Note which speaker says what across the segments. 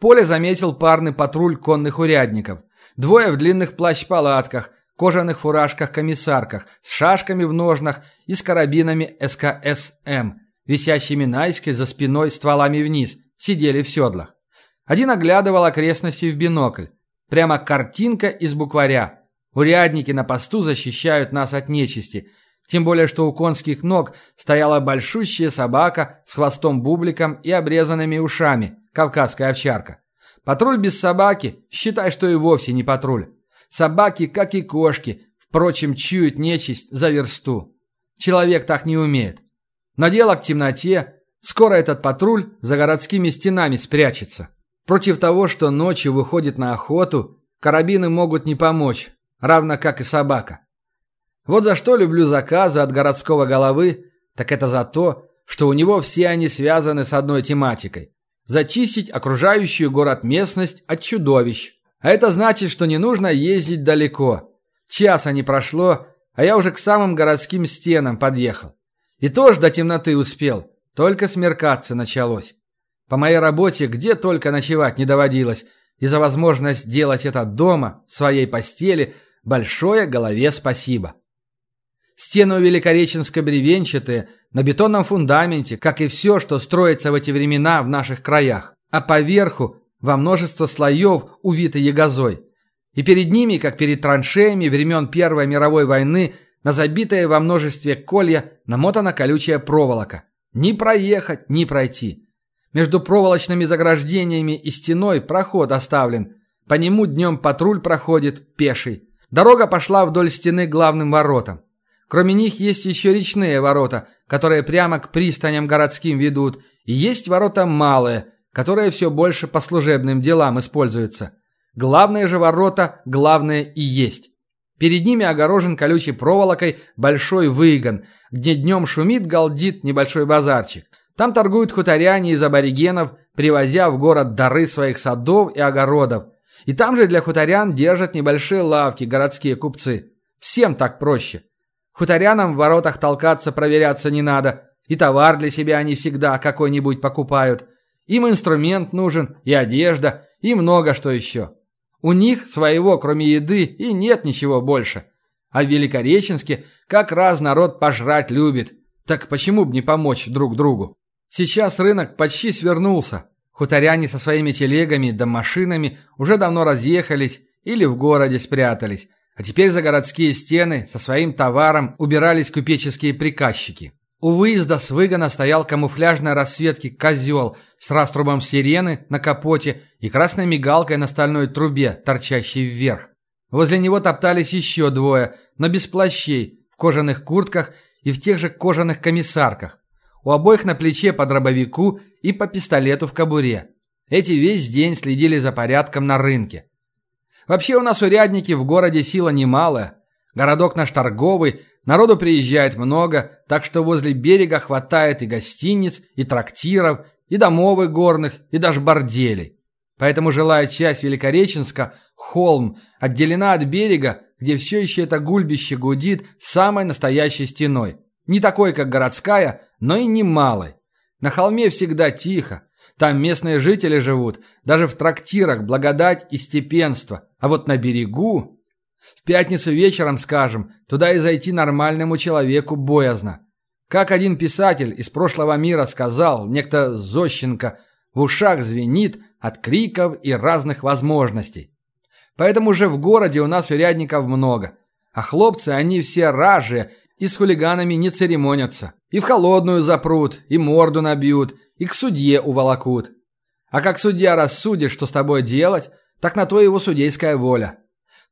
Speaker 1: Поле заметил парный патруль конных урядников. Двое в длинных плащ-палатках, кожаных фуражках-комиссарках, с шашками в ножнах и с карабинами СКСМ, висящими наискось за спиной стволами вниз, сидели в седлах. Один оглядывал окрестности в бинокль. Прямо картинка из букваря. Урядники на посту защищают нас от нечисти. Тем более, что у конских ног стояла большущая собака с хвостом-бубликом и обрезанными ушами, кавказская овчарка. Патруль без собаки, считай, что и вовсе не патруль. Собаки, как и кошки, впрочем, чуют нечисть за версту. Человек так не умеет. Но дело к темноте. Скоро этот патруль за городскими стенами спрячется. Против того, что ночью выходит на охоту, карабины могут не помочь равно как и собака. Вот за что люблю заказы от городского головы, так это за то, что у него все они связаны с одной тематикой – зачистить окружающую город местность от чудовищ. А это значит, что не нужно ездить далеко. Часа не прошло, а я уже к самым городским стенам подъехал. И тоже до темноты успел, только смеркаться началось. По моей работе где только ночевать не доводилось, и за возможность делать это дома, в своей постели – Большое голове спасибо. Стены у Великореченска бревенчатые, на бетонном фундаменте, как и все, что строится в эти времена в наших краях. А поверху во множество слоев увиты ягозой. И перед ними, как перед траншеями времен Первой мировой войны, на забитое во множестве колья намотана колючая проволока. Ни проехать, ни пройти. Между проволочными заграждениями и стеной проход оставлен. По нему днем патруль проходит, пеший. Дорога пошла вдоль стены главным воротам. Кроме них есть еще речные ворота, которые прямо к пристаням городским ведут, и есть ворота малые, которые все больше по служебным делам используются. Главные же ворота главные и есть. Перед ними огорожен колючей проволокой большой выгон, где днем шумит, галдит небольшой базарчик. Там торгуют хуторяне из аборигенов, привозя в город дары своих садов и огородов – и там же для хуторян держат небольшие лавки городские купцы. Всем так проще. Хуторянам в воротах толкаться, проверяться не надо. И товар для себя они всегда какой-нибудь покупают. Им инструмент нужен, и одежда, и много что еще. У них своего, кроме еды, и нет ничего больше. А в Великореченске как раз народ пожрать любит. Так почему бы не помочь друг другу? Сейчас рынок почти свернулся. Хуторяне со своими телегами да машинами уже давно разъехались или в городе спрятались, а теперь за городские стены со своим товаром убирались купеческие приказчики. У выезда с выгона стоял камуфляжной расцветки козел с раструбом сирены на капоте и красной мигалкой на стальной трубе, торчащей вверх. Возле него топтались еще двое, но без плащей, в кожаных куртках и в тех же кожаных комиссарках. У обоих на плече по дробовику и по пистолету в кобуре. Эти весь день следили за порядком на рынке. Вообще у нас урядники в городе сила немалая. Городок наш торговый, народу приезжает много, так что возле берега хватает и гостиниц, и трактиров, и домов горных, и даже борделей. Поэтому жилая часть Великореченска, холм, отделена от берега, где все еще это гульбище гудит самой настоящей стеной. Не такой, как городская, но и не малой. На холме всегда тихо. Там местные жители живут, даже в трактирах благодать и степенство. А вот на берегу... В пятницу вечером, скажем, туда и зайти нормальному человеку боязно. Как один писатель из прошлого мира сказал, некто Зощенко, в ушах звенит от криков и разных возможностей. Поэтому же в городе у нас урядников много. А хлопцы, они все ражие и с хулиганами не церемонятся. И в холодную запрут, и морду набьют, и к судье уволокут. А как судья рассудит, что с тобой делать, так на то его судейская воля.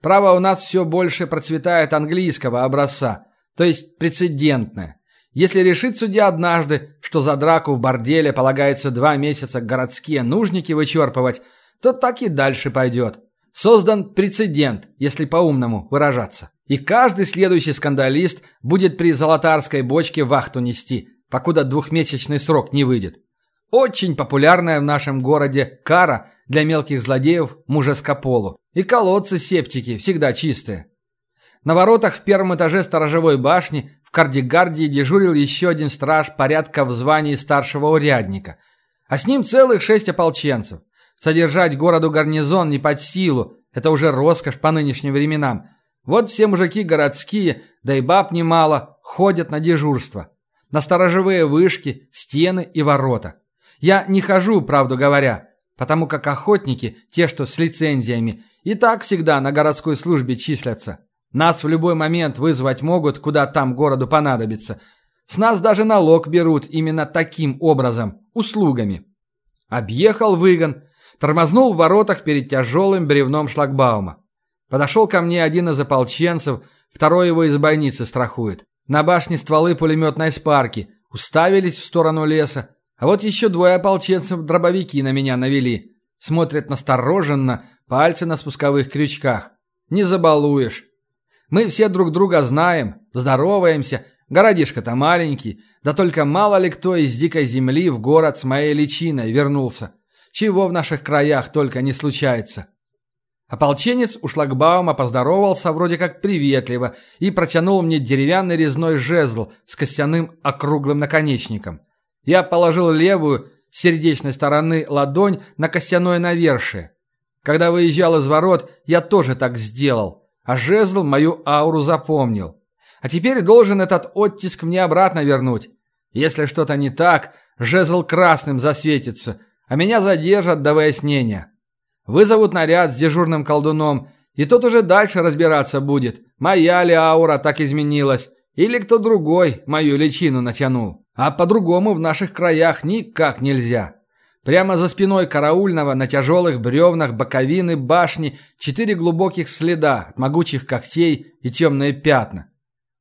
Speaker 1: Право у нас все больше процветает английского образца, то есть прецедентное. Если решит судья однажды, что за драку в борделе полагается два месяца городские нужники вычерпывать, то так и дальше пойдет. Создан прецедент, если по-умному выражаться. И каждый следующий скандалист будет при золотарской бочке вахту нести, покуда двухмесячный срок не выйдет. Очень популярная в нашем городе кара для мелких злодеев мужескополу. И колодцы-септики всегда чистые. На воротах в первом этаже сторожевой башни в Кардигардии дежурил еще один страж порядка в звании старшего урядника. А с ним целых шесть ополченцев – Содержать городу гарнизон не под силу, это уже роскошь по нынешним временам. Вот все мужики городские, да и баб немало, ходят на дежурство. На сторожевые вышки, стены и ворота. Я не хожу, правду говоря, потому как охотники, те, что с лицензиями, и так всегда на городской службе числятся. Нас в любой момент вызвать могут, куда там городу понадобится. С нас даже налог берут именно таким образом, услугами. Объехал выгон, тормознул в воротах перед тяжелым бревном шлагбаума. Подошел ко мне один из ополченцев, второй его из бойницы страхует. На башне стволы пулеметной спарки, уставились в сторону леса, а вот еще двое ополченцев дробовики на меня навели. Смотрят настороженно, пальцы на спусковых крючках. Не забалуешь. Мы все друг друга знаем, здороваемся, городишко-то маленький, да только мало ли кто из дикой земли в город с моей личиной вернулся. Чего в наших краях только не случается. Ополченец у шлагбаума поздоровался вроде как приветливо и протянул мне деревянный резной жезл с костяным округлым наконечником. Я положил левую, сердечной стороны, ладонь на костяное навершие. Когда выезжал из ворот, я тоже так сделал, а жезл мою ауру запомнил. А теперь должен этот оттиск мне обратно вернуть. Если что-то не так, жезл красным засветится, а меня задержат до выяснения. Вызовут наряд с дежурным колдуном, и тот уже дальше разбираться будет, моя ли аура так изменилась, или кто другой мою личину натянул. А по-другому в наших краях никак нельзя. Прямо за спиной караульного на тяжелых бревнах боковины башни четыре глубоких следа от могучих когтей и темные пятна.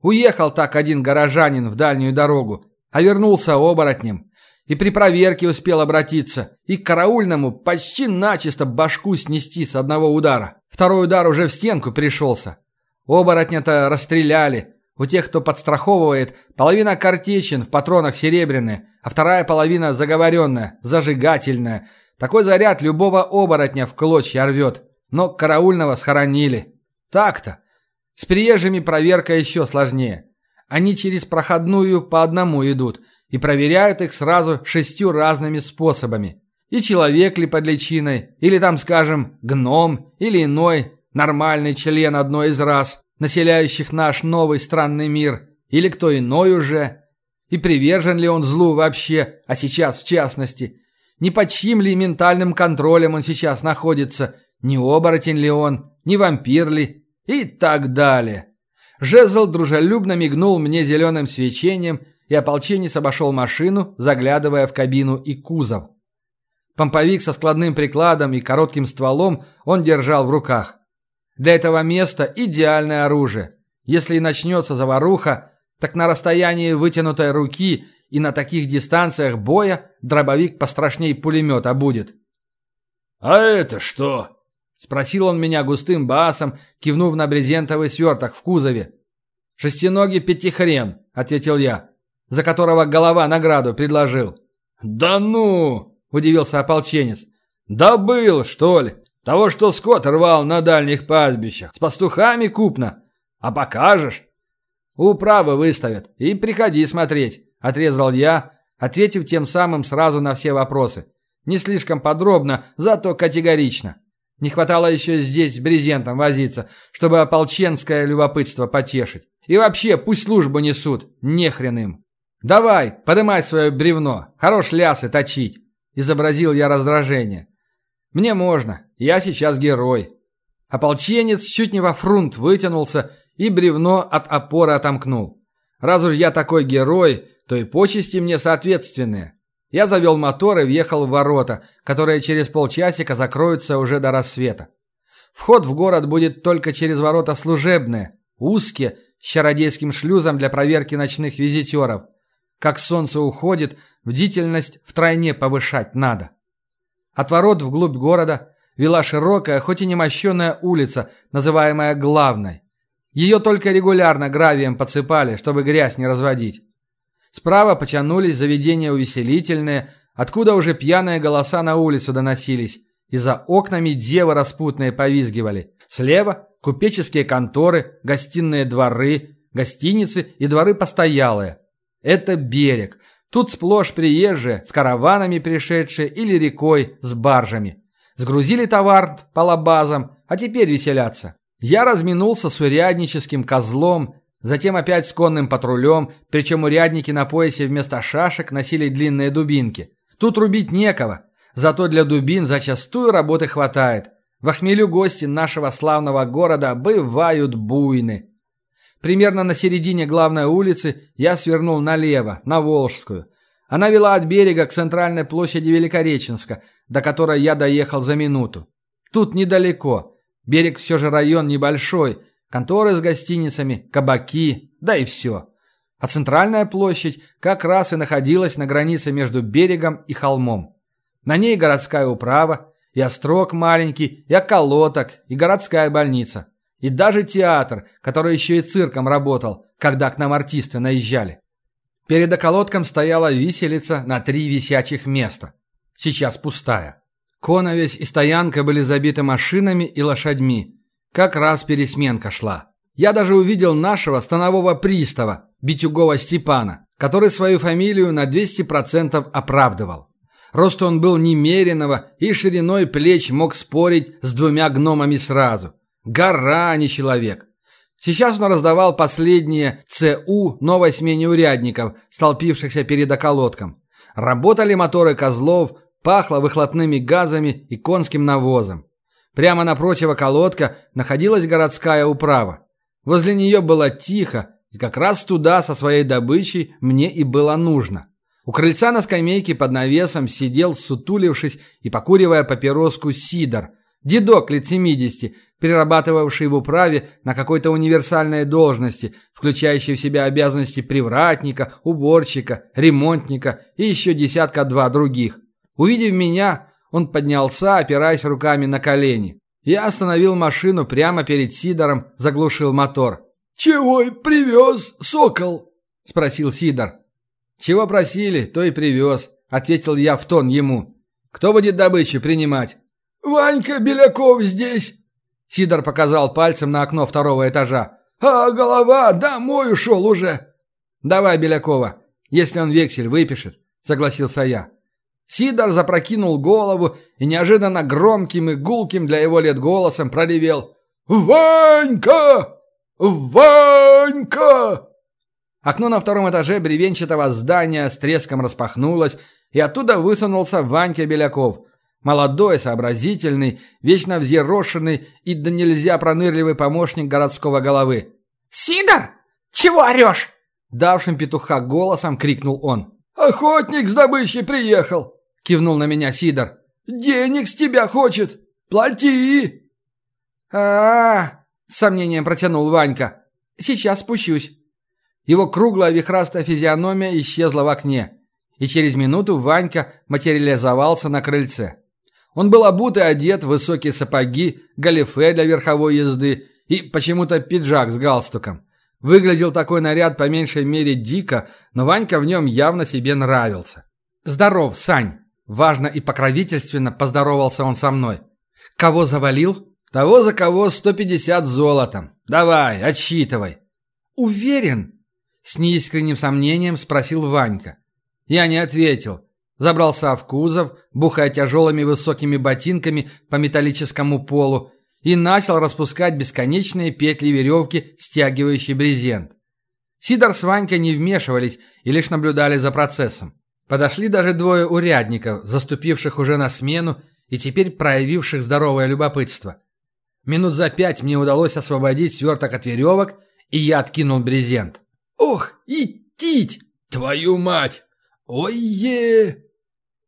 Speaker 1: Уехал так один горожанин в дальнюю дорогу, а вернулся оборотнем. И при проверке успел обратиться. И к караульному почти начисто башку снести с одного удара. Второй удар уже в стенку пришелся. Оборотня-то расстреляли. У тех, кто подстраховывает, половина картечин в патронах серебряные, а вторая половина заговоренная, зажигательная. Такой заряд любого оборотня в клочья рвет. Но караульного схоронили. Так-то. С приезжими проверка еще сложнее. Они через проходную по одному идут – и проверяют их сразу шестью разными способами. И человек ли под личиной, или там, скажем, гном, или иной, нормальный член одной из рас, населяющих наш новый странный мир, или кто иной уже, и привержен ли он злу вообще, а сейчас в частности, не под чьим ли ментальным контролем он сейчас находится, не оборотень ли он, не вампир ли, и так далее. Жезл дружелюбно мигнул мне зеленым свечением и ополченец обошел машину, заглядывая в кабину и кузов. Помповик со складным прикладом и коротким стволом он держал в руках. Для этого места идеальное оружие. Если и начнется заваруха, так на расстоянии вытянутой руки и на таких дистанциях боя дробовик пострашней пулемета будет.
Speaker 2: «А это что?» – спросил он меня густым басом,
Speaker 1: кивнув на брезентовый сверток в кузове. «Шестиногий пятихрен», – ответил я за которого голова награду предложил.
Speaker 2: «Да ну!» – удивился ополченец. «Да был, что ли? Того, что скот рвал на дальних пастбищах. С пастухами купно. А покажешь?»
Speaker 1: «Управы выставят. И приходи смотреть», – отрезал я, ответив тем самым сразу на все вопросы. Не слишком подробно, зато категорично. Не хватало еще здесь с брезентом возиться, чтобы ополченское любопытство потешить. И вообще, пусть службу несут, нехрен им. «Давай, подымай свое бревно, хорош лясы точить!» Изобразил я раздражение. «Мне можно, я сейчас герой». Ополченец чуть не во фрунт вытянулся и бревно от опоры отомкнул. Раз уж я такой герой, то и почести мне соответственные. Я завел мотор и въехал в ворота, которые через полчасика закроются уже до рассвета. Вход в город будет только через ворота служебные, узкие, с чародейским шлюзом для проверки ночных визитеров. Как солнце уходит, бдительность втройне повышать надо. От ворот вглубь города вела широкая, хоть и немощенная улица, называемая Главной. Ее только регулярно гравием подсыпали, чтобы грязь не разводить. Справа потянулись заведения увеселительные, откуда уже пьяные голоса на улицу доносились, и за окнами девы распутные повизгивали. Слева – купеческие конторы, гостиные дворы, гостиницы и дворы постоялые. Это берег. Тут сплошь приезжие, с караванами пришедшие или рекой, с баржами. Сгрузили товар по лабазам, а теперь веселятся. Я разминулся с урядническим козлом, затем опять с конным патрулем, причем урядники на поясе вместо шашек носили длинные дубинки. Тут рубить некого, зато для дубин зачастую работы хватает. В охмелю гости нашего славного города бывают буйны. Примерно на середине главной улицы я свернул налево, на Волжскую. Она вела от берега к центральной площади Великореченска, до которой я доехал за минуту. Тут недалеко. Берег все же район небольшой. Конторы с гостиницами, кабаки, да и все. А центральная площадь как раз и находилась на границе между берегом и холмом. На ней городская управа, и острог маленький, и околоток, и городская больница. И даже театр, который еще и цирком работал, когда к нам артисты наезжали. Перед околотком стояла виселица на три висячих места. Сейчас пустая. Коновесь и стоянка были забиты машинами и лошадьми. Как раз пересменка шла. Я даже увидел нашего станового пристава, Битюгова Степана, который свою фамилию на 200% оправдывал. Рост он был немеренного и шириной плеч мог спорить с двумя гномами сразу – Гора, а не человек. Сейчас он раздавал последние ЦУ новой смене урядников, столпившихся перед околотком. Работали моторы козлов, пахло выхлопными газами и конским навозом. Прямо напротив околотка находилась городская управа. Возле нее было тихо, и как раз туда со своей добычей мне и было нужно. У крыльца на скамейке под навесом сидел, сутулившись и покуривая папироску Сидор – Дедок лет 70, перерабатывавший в управе на какой-то универсальной должности, включающей в себя обязанности привратника, уборщика, ремонтника и еще десятка-два других. Увидев меня, он поднялся, опираясь руками на колени. Я остановил машину прямо перед Сидором, заглушил мотор.
Speaker 2: «Чего привез, сокол?»
Speaker 1: – спросил Сидор. «Чего просили, то и привез», – ответил я в тон ему. «Кто будет добычу принимать?»
Speaker 2: «Ванька Беляков здесь!»
Speaker 1: Сидор показал пальцем на окно второго этажа.
Speaker 2: «А голова домой ушел уже!»
Speaker 1: «Давай Белякова, если он вексель выпишет», — согласился я. Сидор запрокинул голову и неожиданно громким и гулким для его лет голосом проревел «Ванька! Ванька!» Окно на втором этаже бревенчатого здания с треском распахнулось, и оттуда высунулся Ванька Беляков — Молодой, сообразительный, вечно взъерошенный и да нельзя пронырливый помощник городского головы.
Speaker 3: «Сидор! Чего орешь?»
Speaker 1: Давшим петуха голосом крикнул он.
Speaker 2: «Охотник с добычей приехал!»
Speaker 1: Кивнул на меня Сидор.
Speaker 2: «Денег с тебя хочет! Плати!»
Speaker 1: а с сомнением протянул Ванька. «Сейчас спущусь». Его круглая вихрастая физиономия исчезла в окне, и через минуту Ванька материализовался на крыльце. Он был обут и одет в высокие сапоги, галифе для верховой езды и почему-то пиджак с галстуком. Выглядел такой наряд по меньшей мере дико, но Ванька в нем явно себе нравился. «Здоров, Сань!» Важно и покровительственно поздоровался он со мной. «Кого завалил?» «Того, за кого 150 золотом. Давай, отсчитывай». «Уверен?» С неискренним сомнением спросил Ванька. Я не ответил. Забрался в кузов, бухая тяжелыми высокими ботинками по металлическому полу, и начал распускать бесконечные петли веревки, стягивающие брезент. Сидор с Ванькой не вмешивались и лишь наблюдали за процессом. Подошли даже двое урядников, заступивших уже на смену и теперь проявивших здоровое любопытство. Минут за пять мне удалось освободить сверток от веревок, и я откинул брезент.
Speaker 2: «Ох, идтить! Твою мать! Ой-е!»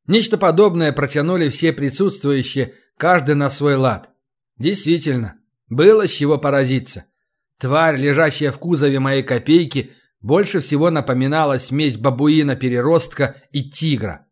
Speaker 1: Нечто подобное протянули все присутствующие, каждый на свой лад. Действительно, было с чего поразиться. Тварь, лежащая в кузове моей копейки, больше всего напоминала смесь бабуина-переростка и тигра.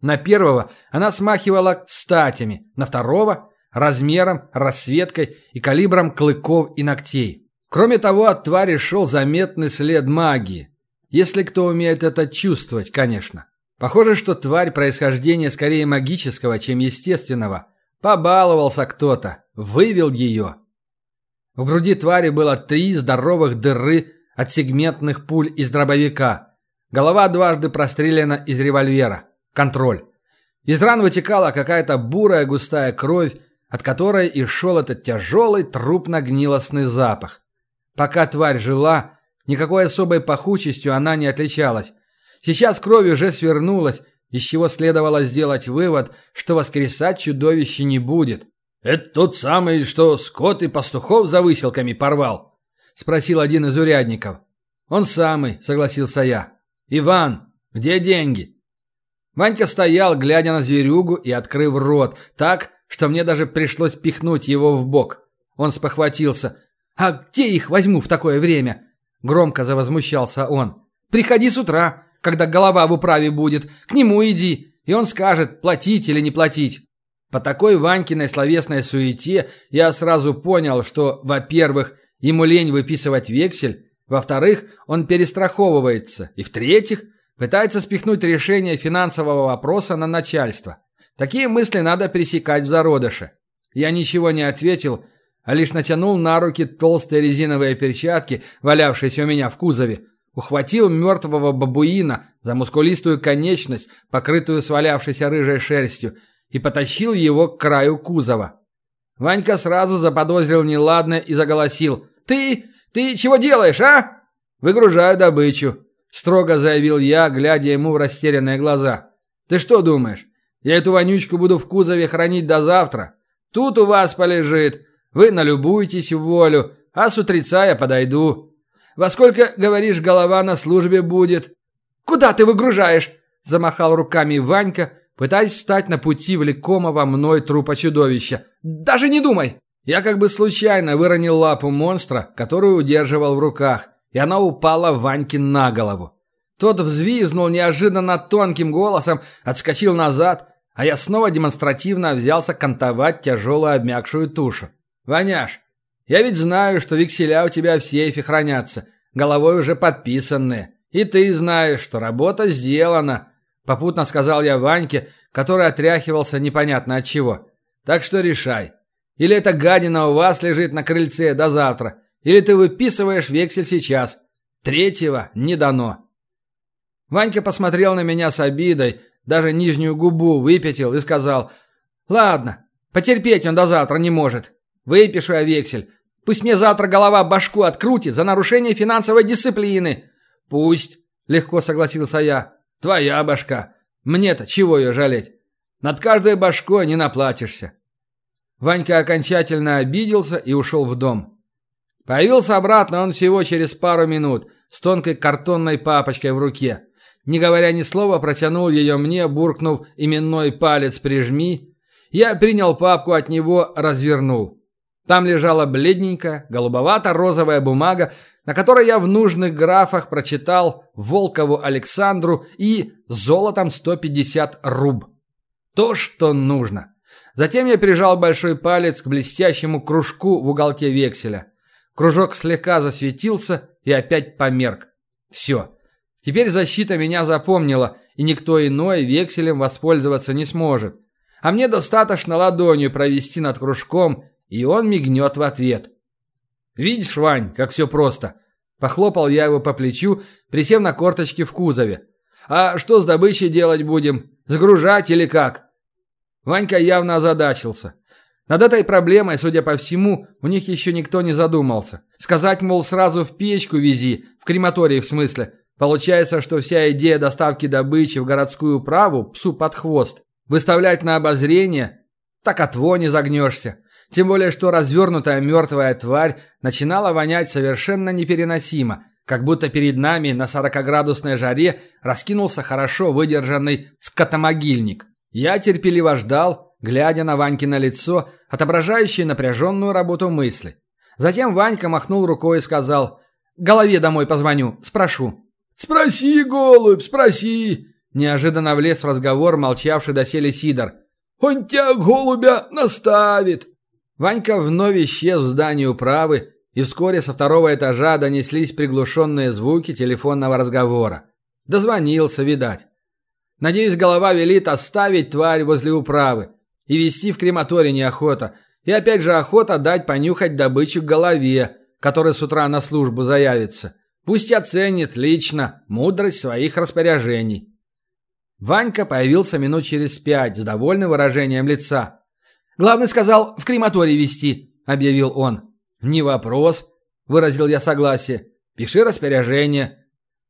Speaker 1: На первого она смахивала статями, на второго – размером, расцветкой и калибром клыков и ногтей. Кроме того, от твари шел заметный след магии. Если кто умеет это чувствовать, конечно. Похоже, что тварь происхождения скорее магического, чем естественного. Побаловался кто-то, вывел ее. В груди твари было три здоровых дыры от сегментных пуль из дробовика. Голова дважды прострелена из револьвера. Контроль. Из ран вытекала какая-то бурая густая кровь, от которой и шел этот тяжелый трупно-гнилостный запах. Пока тварь жила, никакой особой пахучестью она не отличалась. Сейчас кровь уже свернулась, из чего следовало сделать вывод, что воскресать чудовище не будет.
Speaker 2: «Это тот самый, что скот и пастухов за выселками порвал?»
Speaker 1: – спросил один из урядников. «Он самый», – согласился я. «Иван, где деньги?» Ванька стоял, глядя на зверюгу и открыв рот, так, что мне даже пришлось пихнуть его в бок. Он спохватился. «А где их возьму в такое время?» Громко завозмущался он. «Приходи с утра, когда голова в управе будет. К нему иди, и он скажет, платить или не платить». По такой Ванькиной словесной суете я сразу понял, что, во-первых, ему лень выписывать вексель, во-вторых, он перестраховывается, и в-третьих, пытается спихнуть решение финансового вопроса на начальство. Такие мысли надо пресекать в зародыше. Я ничего не ответил, а лишь натянул на руки толстые резиновые перчатки, валявшиеся у меня в кузове, ухватил мертвого бабуина за мускулистую конечность, покрытую свалявшейся рыжей шерстью, и потащил его к краю кузова. Ванька сразу заподозрил неладное и заголосил. «Ты... ты чего делаешь, а?» «Выгружаю добычу», — строго заявил я, глядя ему в растерянные глаза. «Ты что думаешь, я эту вонючку буду в кузове хранить до завтра? Тут у вас полежит, вы налюбуетесь в волю, а с утреца я подойду. Во сколько, говоришь, голова на службе будет?»
Speaker 3: «Куда ты выгружаешь?»
Speaker 1: — замахал руками Ванька, пытаясь встать на пути влекомого мной трупа чудовища.
Speaker 3: «Даже не думай!»
Speaker 1: Я как бы случайно выронил лапу монстра, которую удерживал в руках, и она упала Ваньке на голову. Тот взвизнул неожиданно тонким голосом, отскочил назад, а я снова демонстративно взялся кантовать тяжелую обмякшую тушу. «Ваняш, я ведь знаю, что векселя у тебя в сейфе хранятся, головой уже подписанные. И ты знаешь, что работа сделана», — попутно сказал я Ваньке, который отряхивался непонятно от чего. «Так что решай. Или эта гадина у вас лежит на крыльце до завтра, или ты выписываешь вексель сейчас. Третьего не дано. Ванька посмотрел на меня с обидой, даже нижнюю губу выпятил и сказал, «Ладно, потерпеть он до завтра не может. Выпишу я вексель. Пусть мне завтра голова башку открутит за нарушение финансовой дисциплины». «Пусть», — легко согласился я, — «твоя башка. Мне-то чего ее жалеть? Над каждой башкой не наплатишься». Ванька окончательно обиделся и ушел в дом. Появился обратно он всего через пару минут с тонкой картонной папочкой в руке. Не говоря ни слова, протянул ее мне, буркнув именной палец «прижми». Я принял папку от него, развернул. Там лежала бледненькая, голубовато-розовая бумага, на которой я в нужных графах прочитал Волкову Александру и золотом 150 руб. То, что нужно. Затем я прижал большой палец к блестящему кружку в уголке векселя. Кружок слегка засветился и опять померк. Все. Теперь защита меня запомнила, и никто иной векселем воспользоваться не сможет. А мне достаточно ладонью провести над кружком, и он мигнет в ответ. «Видишь, Вань, как все просто?» Похлопал я его по плечу, присев на корточки в кузове. «А что с добычей делать будем? Сгружать или как?» Ванька явно озадачился. Над этой проблемой, судя по всему, у них еще никто не задумался. Сказать, мол, сразу в печку вези, в крематории в смысле. Получается, что вся идея доставки добычи в городскую праву псу под хвост. Выставлять на обозрение, так от вони загнешься. Тем более, что развернутая мертвая тварь начинала вонять совершенно непереносимо, как будто перед нами на сорокоградусной жаре раскинулся хорошо выдержанный скотомогильник. Я терпеливо ждал, глядя на Ванькино лицо, отображающее напряженную работу мысли. Затем Ванька махнул рукой и сказал «Голове домой позвоню, спрошу».
Speaker 2: «Спроси, голубь, спроси!»
Speaker 1: Неожиданно влез в разговор молчавший доселе Сидор.
Speaker 2: «Он тебя, голубя, наставит!»
Speaker 1: Ванька вновь исчез в здании управы, и вскоре со второго этажа донеслись приглушенные звуки телефонного разговора. Дозвонился, видать. Надеюсь, голова велит оставить тварь возле управы. И вести в крематорий неохота. И опять же охота дать понюхать добычу голове, который с утра на службу заявится. Пусть оценит лично мудрость своих распоряжений. Ванька появился минут через пять с довольным выражением лица.
Speaker 3: «Главный сказал, в крематорий везти», — объявил он.
Speaker 1: «Не вопрос», — выразил я согласие. «Пиши распоряжение».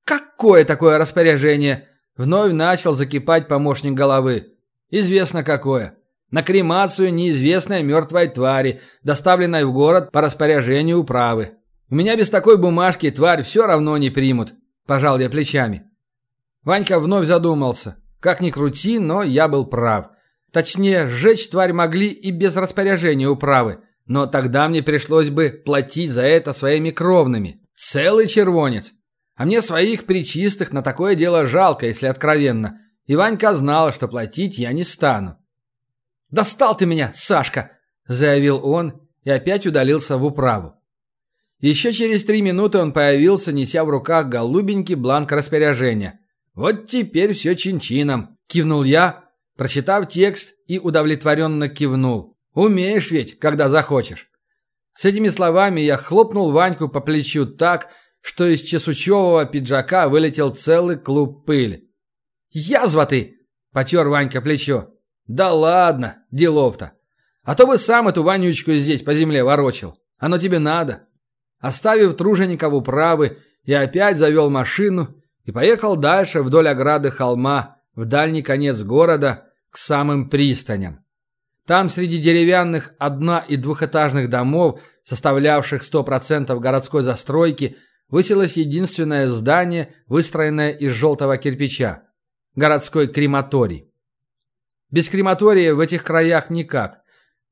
Speaker 3: «Какое такое распоряжение?»
Speaker 1: Вновь начал закипать помощник головы. «Известно какое. На кремацию неизвестной мертвой твари, доставленной в город по распоряжению управы. У меня без такой бумажки тварь все равно не примут», – пожал я плечами. Ванька вновь задумался. Как ни крути, но я был прав. Точнее, сжечь тварь могли и без распоряжения управы, но тогда мне пришлось бы платить за это своими кровными. Целый червонец. А мне своих причистых на такое дело жалко, если откровенно. И Ванька знал, что платить я не стану.
Speaker 3: «Достал ты меня, Сашка!» – заявил он и опять удалился в управу.
Speaker 1: Еще через три минуты он появился, неся в руках голубенький бланк распоряжения. «Вот теперь все чин-чином», – кивнул я, прочитав текст и удовлетворенно кивнул. «Умеешь ведь, когда захочешь». С этими словами я хлопнул Ваньку по плечу так, что из чесучевого пиджака вылетел целый клуб пыли.
Speaker 3: «Язва ты!» – потер Ванька плечо.
Speaker 1: «Да ладно, делов-то. А то бы сам эту Ванючку здесь по земле ворочил. Оно тебе надо». Оставив Труженикову правы, я опять завел машину и поехал дальше вдоль ограды холма, в дальний конец города, к самым пристаням. Там среди деревянных одно- и двухэтажных домов, составлявших 100% городской застройки, высилось единственное здание, выстроенное из желтого кирпича – городской крематорий. Без крематория в этих краях никак.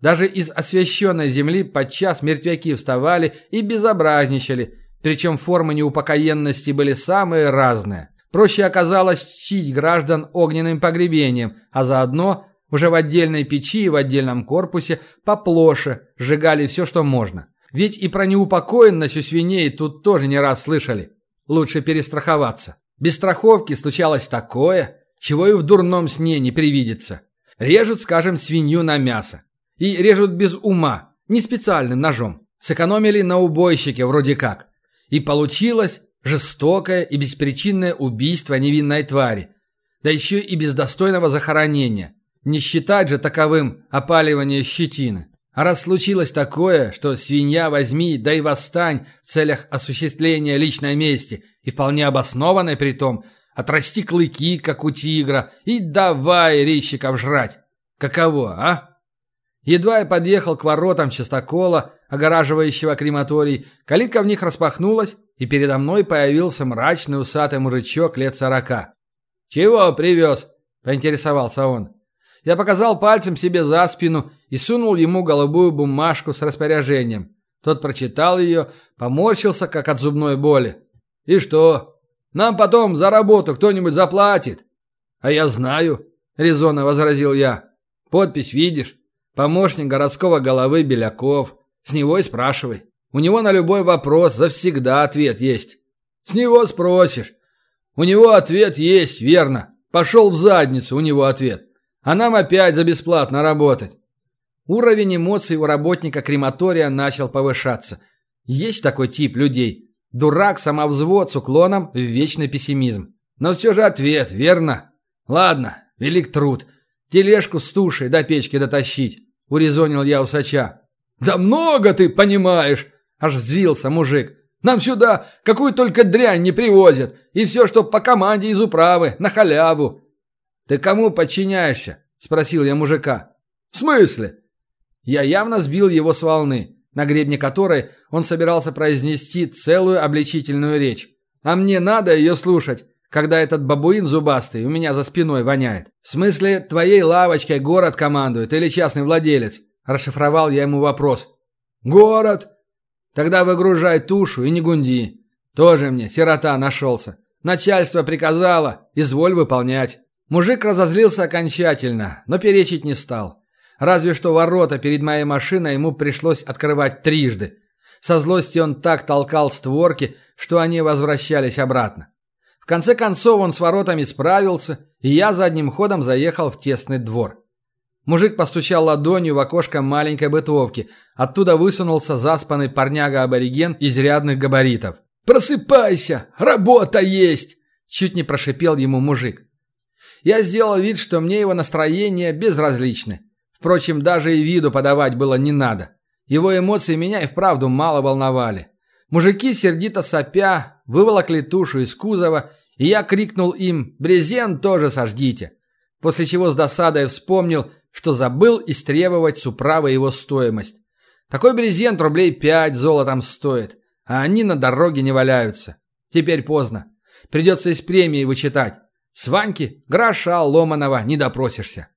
Speaker 1: Даже из освященной земли подчас мертвяки вставали и безобразничали, причем формы неупокоенности были самые разные. Проще оказалось чтить граждан огненным погребением, а заодно уже в отдельной печи и в отдельном корпусе поплоше сжигали все, что можно. Ведь и про неупокоенность у свиней тут тоже не раз слышали. Лучше перестраховаться. Без страховки случалось такое, чего и в дурном сне не привидится. Режут, скажем, свинью на мясо. И режут без ума, не специальным ножом. Сэкономили на убойщике вроде как. И получилось жестокое и беспричинное убийство невинной твари. Да еще и без достойного захоронения. Не считать же таковым опаливание щетины. А раз случилось такое, что свинья возьми, да и восстань в целях осуществления личной мести, и вполне обоснованной при том, отрасти клыки, как у тигра, и давай резчиков жрать. Каково, а? Едва я подъехал к воротам частокола, огораживающего крематорий, калитка в них распахнулась, и передо мной появился мрачный усатый мужичок лет сорока. «Чего привез?» – поинтересовался он. Я показал пальцем себе за спину и сунул ему голубую бумажку с распоряжением. Тот прочитал ее, поморщился, как от зубной боли. «И что? Нам потом за работу кто-нибудь заплатит?» «А я знаю», — резонно возразил я. «Подпись видишь? Помощник городского головы Беляков. С него и спрашивай. У него на любой вопрос завсегда ответ есть. С него спросишь. У него ответ есть, верно. Пошел в задницу, у него ответ. А нам опять за бесплатно работать. Уровень эмоций у работника крематория начал повышаться. Есть такой тип людей. Дурак, самовзвод с уклоном в вечный пессимизм. Но все же ответ, верно? Ладно, велик труд. Тележку с тушей до печки дотащить. Урезонил я усача. Да много ты понимаешь! Аж взвился мужик. Нам сюда какую только дрянь не привозят. И все, что по команде из управы, на халяву. «Ты кому подчиняешься?» – спросил я мужика. «В смысле?» Я явно сбил его с волны, на гребне которой он собирался произнести целую обличительную речь. А мне надо ее слушать, когда этот бабуин зубастый у меня за спиной воняет. «В смысле, твоей лавочкой город командует или частный владелец?» – расшифровал я ему вопрос. «Город!» «Тогда выгружай тушу и не гунди. Тоже мне сирота нашелся. Начальство приказало, изволь выполнять». Мужик разозлился окончательно, но перечить не стал. Разве что ворота перед моей машиной ему пришлось открывать трижды. Со злости он так толкал створки, что они возвращались обратно. В конце концов он с воротами справился, и я задним ходом заехал в тесный двор. Мужик постучал ладонью в окошко маленькой бытовки. Оттуда высунулся заспанный парняга-абориген изрядных габаритов. «Просыпайся! Работа есть!» Чуть не прошипел ему мужик. Я сделал вид, что мне его настроение безразличны. Впрочем, даже и виду подавать было не надо. Его эмоции меня и вправду мало волновали. Мужики, сердито сопя, выволокли тушу из кузова, и я крикнул им «Брезент тоже сожгите!» После чего с досадой вспомнил, что забыл истребовать с управы его стоимость. Такой брезент рублей пять золотом стоит, а они на дороге не валяются. Теперь поздно. Придется из премии вычитать. С Ваньки гроша ломаного не допросишься.